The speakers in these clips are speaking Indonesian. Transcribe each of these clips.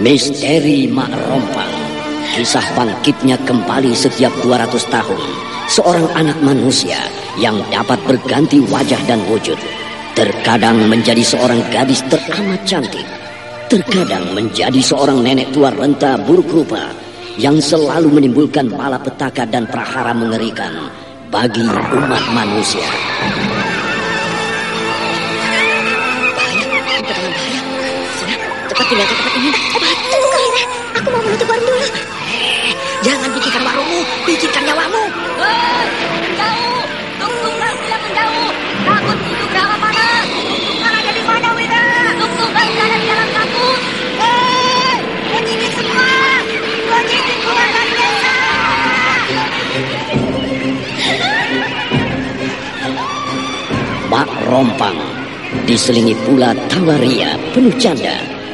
Misteri Mak Rompang. Kisah bangkitnya kembali setiap 200 tahun. Seorang anak manusia yang dapat berganti wajah dan wujud. Terkadang menjadi seorang gadis teramat cantik. Terkadang menjadi seorang nenek tua renta buruk rupa Yang selalu menimbulkan malapetaka dan prahara mengerikan Bagi umat manusia. Cepat tinggal ke tempat ini. Tunggu warung dulu. Eh, jangan pikirkan warungmu, pikirkan nyawamu. Hei, menjauh! Tuk-tuklah sila menjauh! Takut itu berapa mana? Tuk-tuklah ada di mana, Wira? Tuk-tuklah berada di dalam takut! Hei, berdiri semua! Keluar dari desa! Mak Rompang diselingi pula tawaria penuh canda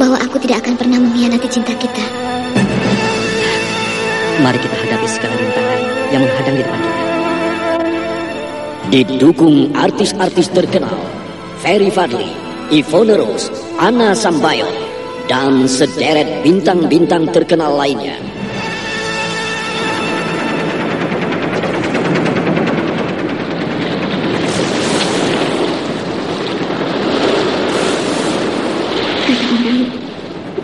bahwa aku tidak akan pernah mengkhianati cinta kita. Mari kita hadapi segala rintangan yang menghadang di depan kita. Didukung artis-artis terkenal Ferry Fadli, Ivone Rose, Anna Sambayon, dan sederet bintang-bintang terkenal lainnya.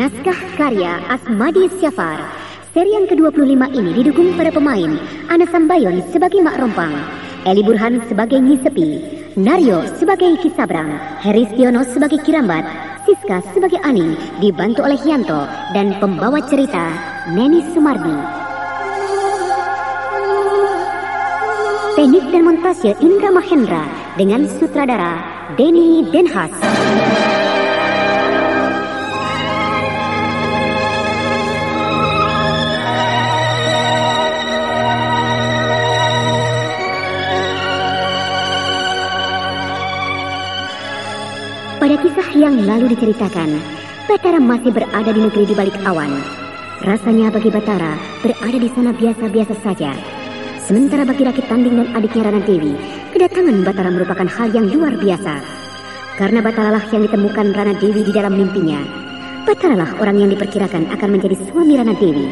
Naskah karya Asmadi Syafar. Seri yang ke-25 ini didukung para pemain Ana Sambayon sebagai Mak Rompang, Eli Burhan sebagai Nyi Sepi, Naryo sebagai Kisabrang, Heri Stiono sebagai Kirambat, Siska sebagai Ani, dibantu oleh Yanto, dan pembawa cerita Neni Sumardi. Teknik dan montase Indra Mahendra dengan sutradara Denny Denhas. Pada kisah yang lalu diceritakan, Batara masih berada di negeri di balik awan. Rasanya bagi Batara berada di sana biasa-biasa saja. Sementara bagi Rakit Tanding dan adiknya Rana Dewi, kedatangan Batara merupakan hal yang luar biasa. Karena Batara lah yang ditemukan Rana Dewi di dalam mimpinya. Batara lah orang yang diperkirakan akan menjadi suami Rana Dewi.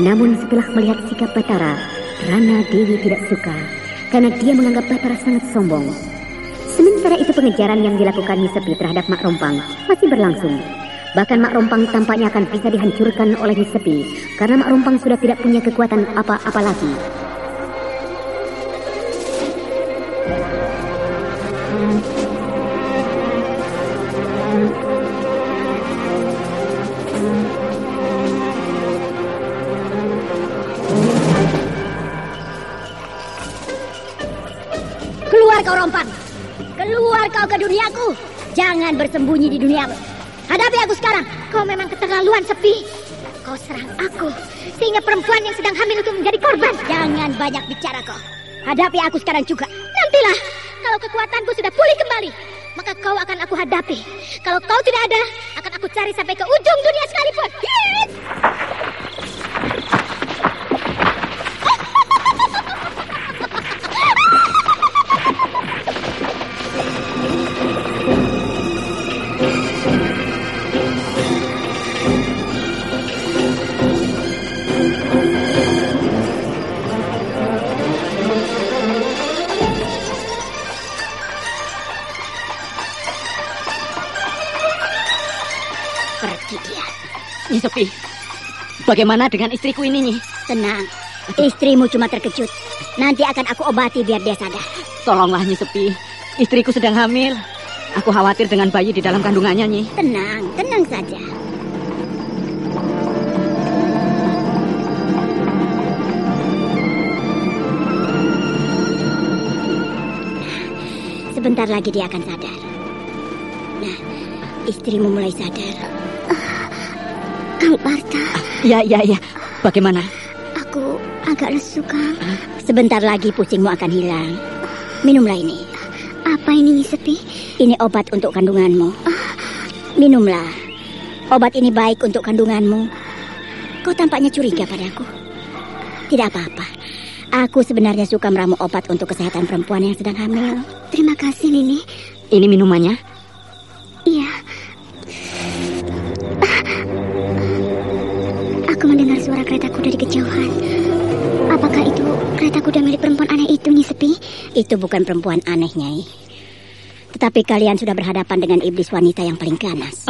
Namun setelah melihat sikap Batara, Rana Dewi tidak suka karena dia menganggap Batara sangat sombong. Sementara itu pengejaran yang dilakukan Nisepi terhadap Mak Rompang masih berlangsung. Bahkan Mak Rompang tampaknya akan bisa dihancurkan oleh Nisepi karena Mak Rompang sudah tidak punya kekuatan apa-apa lagi. Kau ke duniaku. Jangan bersembunyi di duniamu. Hadapi aku sekarang. Kau memang keterlaluan sepi. Kau serang aku sehingga perempuan yang sedang hamil itu menjadi korban. Jangan banyak bicara kau. Hadapi aku sekarang juga. Nantilah, kalau kekuatanku sudah pulih kembali, maka kau akan aku hadapi. Kalau kau tidak ada, akan aku cari sampai ke ujung dunia sekalipun. Hit! Bagaimana dengan istriku ini, Nyi? Tenang. Istrimu cuma terkejut. Nanti akan aku obati biar dia sadar. Tolonglah Nyi Sepi, istriku sedang hamil. Aku khawatir dengan bayi di dalam kandungannya, Nyi. Tenang, tenang saja. Sebentar lagi dia akan sadar. Nah, istrimu mulai sadar. Kang Parta, Ya, ya, ya. Bagaimana? aku agak lesu, Kang. Sebentar lagi pusingmu akan hilang. Minumlah ini. Apa ini Sepi? Ini obat untuk kandunganmu. Minumlah. Obat ini baik untuk kandunganmu. Kau tampaknya curiga padaku. Tidak apa-apa. Aku sebenarnya suka meramu obat untuk kesehatan perempuan yang sedang hamil. Terima kasih, Nini. Ini minumannya? Kuda di kejauhan. Apakah itu kereta kuda milik perempuan aneh itu, Nyi Sepi? Itu bukan perempuan aneh, Nyai. Tetapi kalian sudah berhadapan dengan iblis wanita yang paling ganas.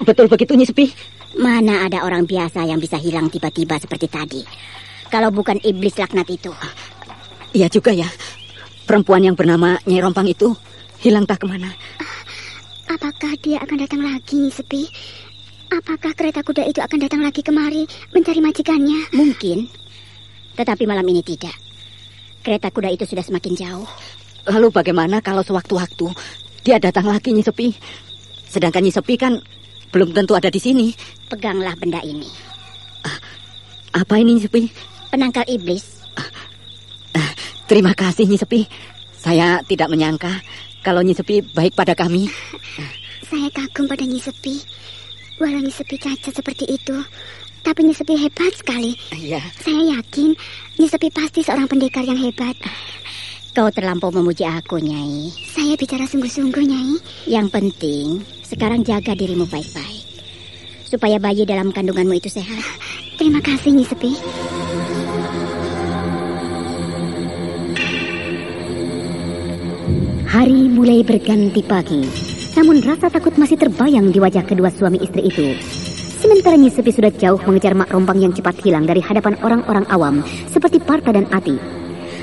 Betul begitu, Nyi Sepi? Mana ada orang biasa yang bisa hilang tiba-tiba seperti tadi? Kalau bukan iblis laknat itu. Iya juga ya. Perempuan yang bernama Nyai Rompang itu hilang tak ke mana. Apakah dia akan datang lagi, Nyi Sepi? Apakah kereta kuda itu akan datang lagi kemari mencari majikannya? Mungkin. Tetapi malam ini tidak. Kereta kuda itu sudah semakin jauh. Lalu bagaimana kalau sewaktu-waktu dia datang lagi, Nyi Sepi? Sedangkan Nyi Sepi kan belum tentu ada di sini. Peganglah benda ini. Apa ini, Nyi Sepi? Penangkal iblis. Terima kasih, Nyi Sepi. Saya tidak menyangka kalau Nyi Sepi baik pada kami. Saya kagum pada Nyi Sepi. Walau Nyi Sepi cacat seperti itu, tapi Nyi Sepi hebat sekali. Iya. Saya yakin Nyi Sepi pasti seorang pendekar yang hebat. Kau terlampau memuji aku, Nyai. Saya bicara sungguh-sungguh, Nyai. Yang penting, sekarang jaga dirimu baik-baik. Supaya bayi dalam kandunganmu itu sehat. Terima kasih, Nyi Sepi. Hari mulai berganti pagi, namun rasa takut masih terbayang di wajah kedua suami istri itu. Sementara Nyi Sepi sudah jauh mengejar Mak Rompang yang cepat hilang dari hadapan orang-orang awam seperti Parta dan Ati.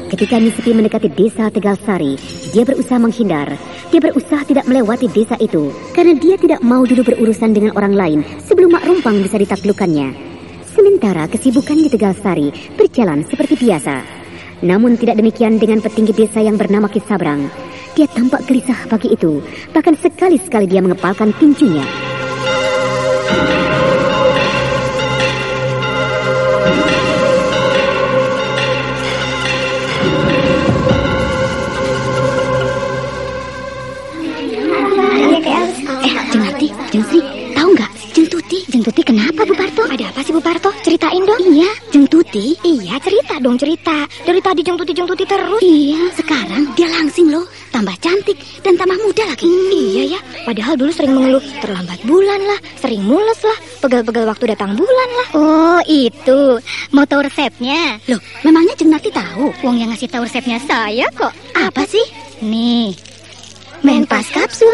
Ketika Nyi Sepi mendekati desa Tegal Sari, dia berusaha menghindar. Dia berusaha tidak melewati desa itu karena dia tidak mau dulu berurusan dengan orang lain sebelum Mak Rompang bisa ditaklukkannya. Sementara kesibukan di Tegal Sari berjalan seperti biasa. Namun tidak demikian dengan petinggi desa yang bernama Kisabrang. Dia tampak gelisah pagi itu, bahkan sekali-sekali dia mengepalkan tinjunya. Eh, Jeng Ati, Jeng Sri, tahu nggak? Jeng Tuti. Jeng Tuti kenapa, Bu Parto? Ada apa sih, Bu Parto? Cerita ceritain dong. Iya. Jeng Tuti? Iya, cerita dong cerita. Dari tadi Jeng Tuti Jeng Tuti terus. Iya. Sekarang dia langsing loh, tambah cantik dan tambah muda lagi. Iya ya. Padahal dulu sering mengeluh terlambat bulan lah, sering mules lah, pegal-pegal waktu datang bulan lah. Oh, itu. Mau tahu resepnya? Loh, memangnya Jeng Narti tahu? Wong yang ngasih tahu resepnya saya kok. Apa sih? Nih, Menpas kapsul.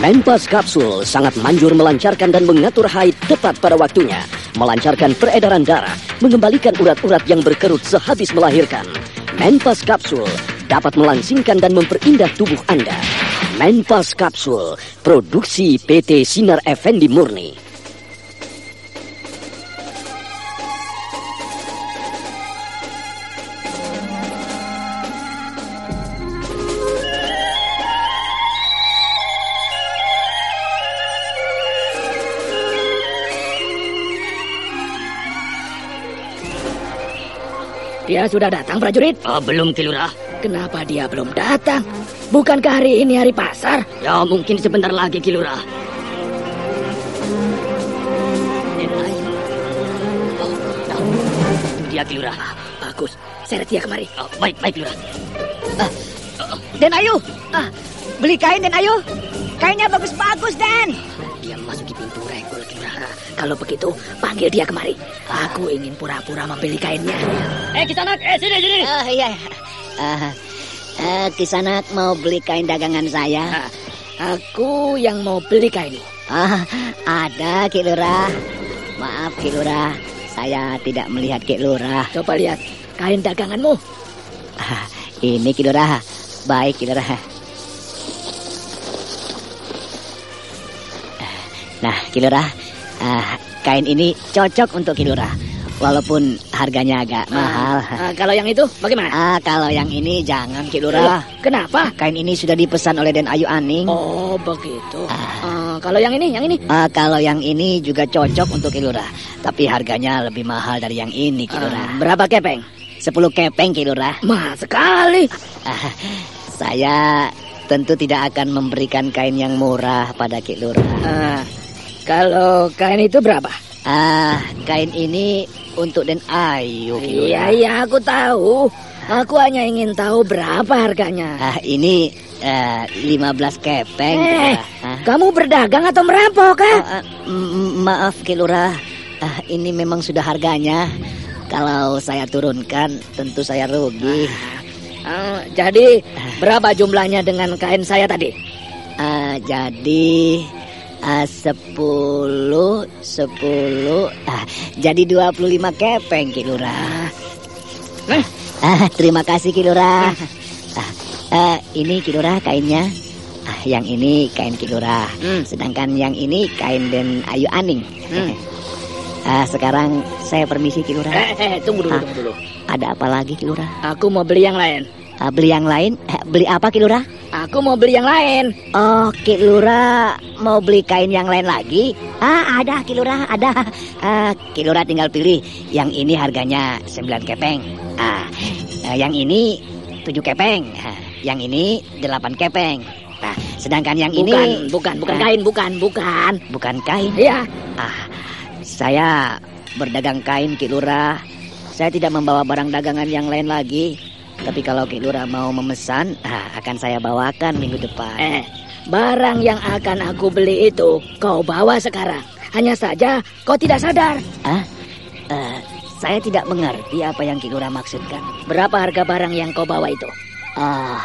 Menpas Kapsul sangat manjur melancarkan dan mengatur haid tepat pada waktunya, melancarkan peredaran darah, mengembalikan urat-urat yang berkerut sehabis melahirkan. Menpas Kapsul dapat melangsingkan dan memperindah tubuh Anda. Menpas Kapsul, produksi PT Sinar Effendi Murni. Dia sudah datang, prajurit? Oh, belum, Kilurah. Kenapa dia belum datang? Bukankah hari ini hari pasar? Ya, mungkin sebentar lagi. Oh, itu dia, Kilurah. Bagus, seret dia kemari. Oh, baik, baik, Kilurah. Den Ayu, ah, beli kain Den Ayu. Kainnya bagus-bagus, Den. Dia memasuki pintu regol, Kilurah. Kalau begitu, panggil dia kemari. Aku ingin pura-pura membeli kainnya. Eh, Kisanak, eh, sini, sini. Ah, iya. Ah, ah, Kisanak mau beli kain dagangan saya. Ah, aku yang mau beli kain. Ah, ada Ki Lurah. Maaf Ki Lurah, saya tidak melihat Ki Lurah. Coba lihat kain daganganmu. Ah, ini Ki Lurah. Baik Ki Lurah. Nah, Ki Lurah, ah, kain ini cocok untuk Ki Lurah. Walaupun harganya agak mahal. Ah, kalau yang itu bagaimana? Ah, kalau yang ini jangan Ki Lurah. Kenapa? Kain ini sudah dipesan oleh Den Ayu Aning. Oh, begitu. Ah. Ah, kalau yang ini, yang ini. Ah, kalau yang ini juga cocok untuk Kilura, tapi harganya lebih mahal dari yang ini Ah, Kilura. berapa kepeng? 10 kepeng Kilura. Mahal sekali. Ah, saya tentu tidak akan memberikan kain yang murah pada Kilura. Ah, kalau kain itu berapa? Ah, kain ini untuk Den Ayu. Iya, iya, aku tahu. Aku hanya ingin tahu berapa harganya. Ah, ini eh, 15 kepeng. Eh. Ah, kamu berdagang atau merampok, ah? ah, ah, m- maaf Kilura. Ah, ini memang sudah harganya. Kalau saya turunkan, tentu saya rugi. Ah, jadi berapa jumlahnya dengan kain saya tadi? Ah, jadi ah, sepuluh, sepuluh, ah, jadi dua puluh lima kepeng Kilura. Eh, Ah, terima kasih Kilura. Ah, ah, ini Kilura kainnya. Ah, yang ini kain Kilura. Hmm. Sedangkan yang ini kain Den Ayu Aning. Hmm. Ah, sekarang saya permisi Kilura. eh, eh, tunggu dulu, Ah. tunggu dulu. Ada apa lagi Kilura? Aku mau beli yang lain. Ah, beli yang lain? Eh, beli apa Kilura? Aku mau beli yang lain. Oh, Ki Lura mau beli kain yang lain lagi? Ah, ada Ki Lura, ada. Ah, Ki Lura tinggal pilih. Yang ini harganya 9 kepeng. Ah, eh, yang ini 7 kepeng. Ah, yang ini 8 kepeng. Nah, sedangkan yang Bukan, ini bukan, bukan Ah, kain, bukan, bukan. bukan kain. Iya. Ah, saya berdagang kain Ki Lura. Saya tidak membawa barang dagangan yang lain lagi. Tapi kalau Ki Lura mau memesan, ah, akan saya bawakan minggu depan. Eh, barang yang akan aku beli itu kau bawa sekarang. Hanya saja kau tidak sadar. Ah, eh, saya tidak mengerti apa yang Ki Lura maksudkan. Berapa harga barang yang kau bawa itu? Ah,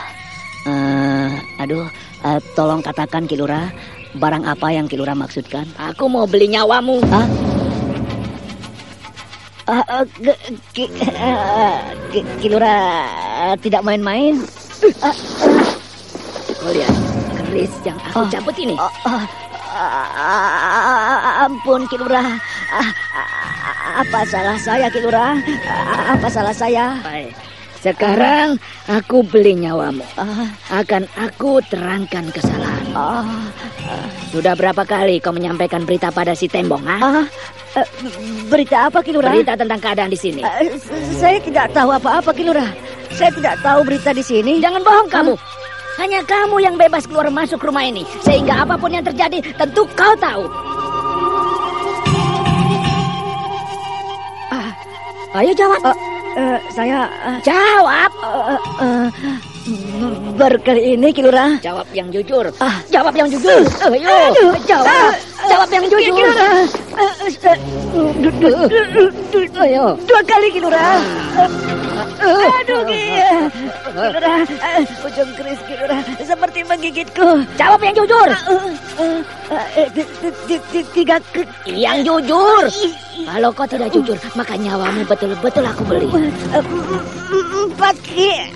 eh, aduh, eh, tolong katakan Ki Lura, barang apa yang Ki Lura maksudkan? Aku mau beli nyawamu. Ah, ah, eh, Ki- Ki- eh, Ki- Ki Lura eh, tidak main-main. Kau lihat keris yang aku Oh. cabut ini. Ah, ah, ah, ampun Ki Lura, Ah, ah, apa salah saya Ki Lura? Ah, Apa salah saya? Baik. Sekarang aku beli nyawamu. Ah, Akan aku terangkan kesalahan. ah, Sudah berapa kali kau menyampaikan berita pada si Tembong, ha? Ah, eh, berita apa Ki Lura? Berita tentang keadaan di sini. Eh, saya tidak tahu apa-apa, Kilura. Saya tidak tahu berita di sini. Jangan bohong kamu. Hanya kamu yang bebas keluar masuk rumah ini. Sehingga apa pun yang terjadi, tentu kau tahu. Ayo jawab. Eh, saya Jawab. eh, eh, berkeli ini Kilura. Jawab yang jujur. Ah. Jawab yang jujur. Ayo. Jawab. Jawab yang jujur. Kilura. Eh, eh, Ayo. Dua kali Kilura. Aduh Ki. Kilura, eh, ujung keris Kilura seperti menggigitku. Jawab yang jujur. Eh, eh, ti- ti- ti- ti- Tiga Yang jujur. Kalau kau tidak jujur, maka nyawamu betul-betul aku beli. Eh, Empat eh,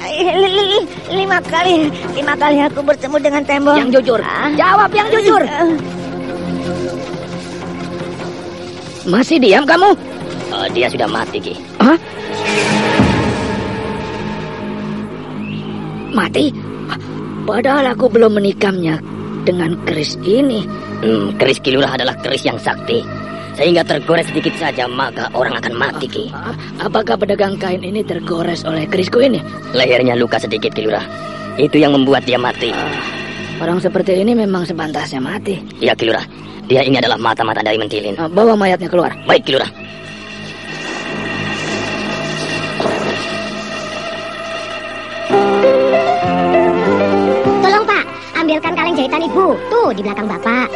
lima kali, lima kali aku bertemu dengan tembok. Yang jujur. Ah. Jawab yang jujur. Masih diam kamu? Oh, dia sudah mati, Ki. Hah? Mati? Padahal aku belum menikamnya dengan keris ini. Hmm, keris Kilurah adalah keris yang sakti. Sehingga tergores sedikit saja, maka orang akan mati, Ki. Apakah pedagang kain ini tergores oleh kerisku ini? Lehernya luka sedikit, Kilurah. Itu yang membuat dia mati. Orang seperti ini memang sepantasnya mati. Ya, Kilurah. Dia ini adalah mata-mata dari Mentilin. Ah, Bawa mayatnya keluar. Baik, Kilurah. Tolong Pak, ambilkan kaleng jahitan Ibu. Tuh, di belakang Bapak.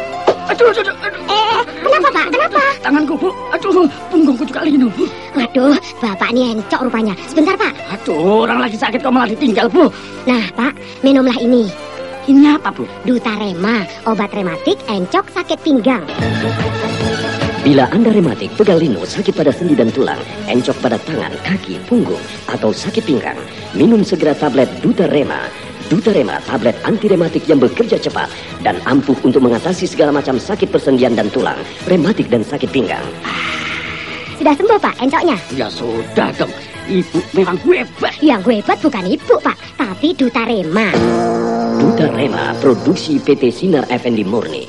Aduh, aduh, aduh, aduh. Eh, kenapa Pak? Kenapa? Tanganku, Bu. Aduh, punggungku juga linu, Bu. Waduh, Bapak ini encok rupanya. Sebentar Pak. Aduh, orang lagi sakit kok malah ditinggal, Bu. Nah Pak, minumlah ini. Ini apa, Bu? Dutarema, obat rematik encok sakit pinggang. Bila Anda rematik, pegal linu, sakit pada sendi dan tulang, encok pada tangan, kaki, punggung, atau sakit pinggang, minum segera tablet Dutarema. Dutarema, tablet anti rematik yang bekerja cepat dan ampuh untuk mengatasi segala macam sakit persendian dan tulang, rematik dan sakit pinggang. Sudah sembuh Pak encoknya? Ya sudah dong. Ibu memang hebat. Yang hebat bukan Ibu Pak, tapi Dutarema. Dutarema, produksi PT Sinar Effendi Murni.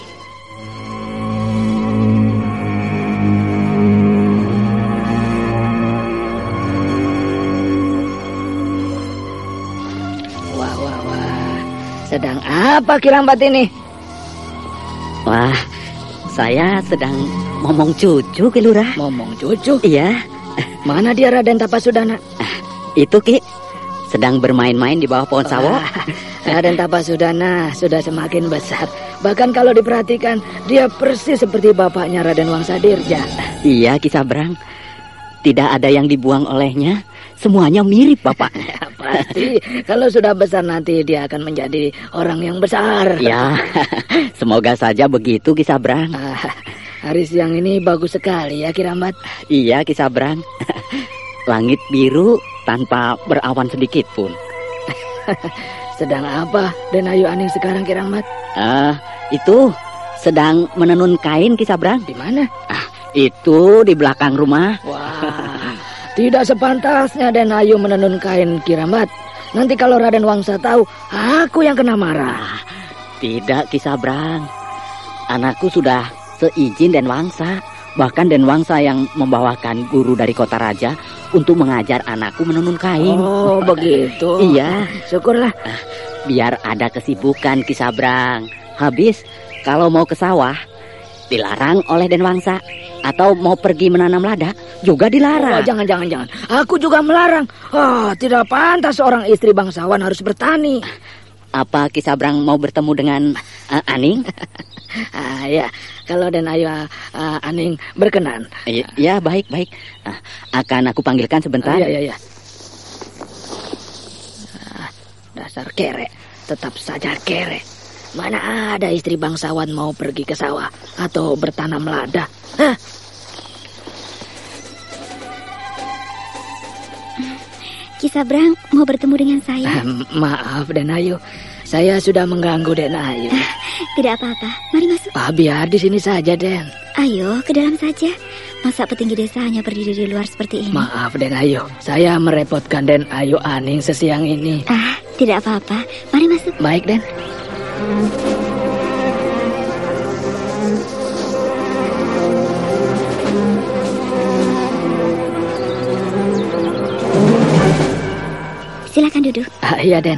Wah, wah, wah. Sedang apa kirambat ini? Wah, saya sedang ngomong cucu Kilura. Ngomong cucu. Iya, Mana dia Raden Tapasudana? itu Ki. Sedang bermain-main di bawah pohon sawo. Raden Tapasudana sudah semakin besar. Bahkan kalau diperhatikan, dia persis seperti bapaknya Raden Wangsa Dirja. Iya, Ki Sabrang. Tidak ada yang dibuang olehnya. Semuanya mirip Bapak. Pasti, kalau sudah besar nanti dia akan menjadi orang yang besar. ya, semoga saja begitu Ki Sabrang. Ah, hari siang ini bagus sekali ya Kirambat. Iya, Ki Sabrang. Langit biru tanpa berawan sedikit pun. Sedang apa Den Ayu Aning sekarang Kirambat? Ah, itu sedang menenun kain Ki Sabrang. Di mana? Itu di belakang rumah. Wah, tidak sepantasnya Den Ayu menenun kain Kirambat. Nanti kalau Raden Wangsa tahu, aku yang kena marah. Tidak, Ki Sabrang. Anakku sudah seizin Dan Wangsa. Bahkan Den Wangsa yang membawakan guru dari kota raja untuk mengajar anakku menenun kain. Oh, begitu. Iya, Syukurlah. biar ada kesibukan Ki Sabrang. Habis, kalau mau ke sawah, dilarang oleh Den Wangsa. Atau mau pergi menanam lada, juga Oh, dilarang. jangan, jangan, jangan. Aku juga melarang. Ah, tidak pantas seorang istri bangsawan harus bertani. Apa Ki Sabrang mau bertemu dengan eh, Aning? Ah, ya, kalau Den Ayu ah, ah, Aning berkenan. I- ya, baik, baik. Ah, akan aku panggilkan sebentar. Ah, ya, ya, ya. Ah, dasar kere, tetap saja kere. Mana ada istri bangsawan mau pergi ke sawah atau bertanam lada? Hah? Ki Sabrang mau bertemu dengan saya? Ah, maaf Den Ayu, saya sudah mengganggu Den Ayu. Tidak apa-apa. Mari masuk. Ah, biar di sini saja Den. Ayo, ke dalam saja. Masa petinggi desa hanya berdiri di luar seperti ini? Maaf Den Ayu, saya merepotkan Den Ayu Aning sesiang ini. Ah, tidak apa-apa. Mari masuk. Baik Den. Silakan duduk. Ah, iya Den.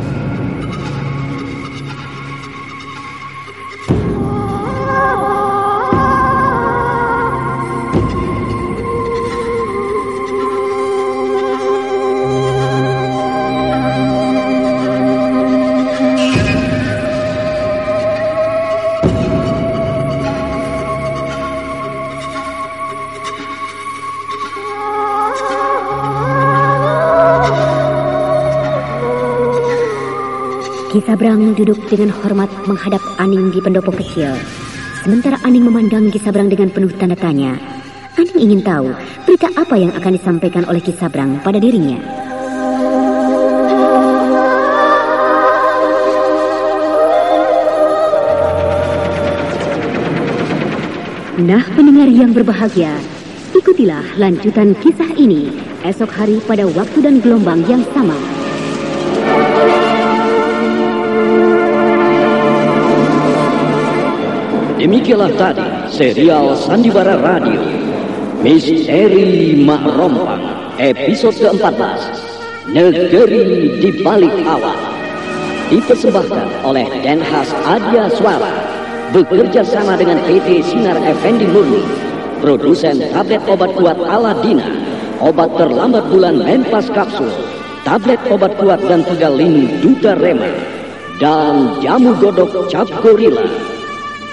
Kisabrang duduk dengan hormat menghadap Aning di pendopo kecil. Sementara Aning memandang Kisabrang dengan penuh tanda tanya. Aning ingin tahu berita apa yang akan disampaikan oleh Kisabrang pada dirinya. Nah, pendengar yang berbahagia, ikutilah lanjutan kisah ini esok hari pada waktu dan gelombang yang sama. Demikianlah tadi serial Sandiwara Radio. Misteri Mak Rompang episode ke-14 Negeri di Balik Awan. Dipersembahkan oleh Denhas Adia Suara. Bekerja sama dengan PT Sinar Effendi Murni. Produsen tablet obat kuat Aladina obat terlambat bulan Menpas Kapsul. Tablet obat kuat dan pegalin Duta Rema. Dan jamu godok Cap Gorilla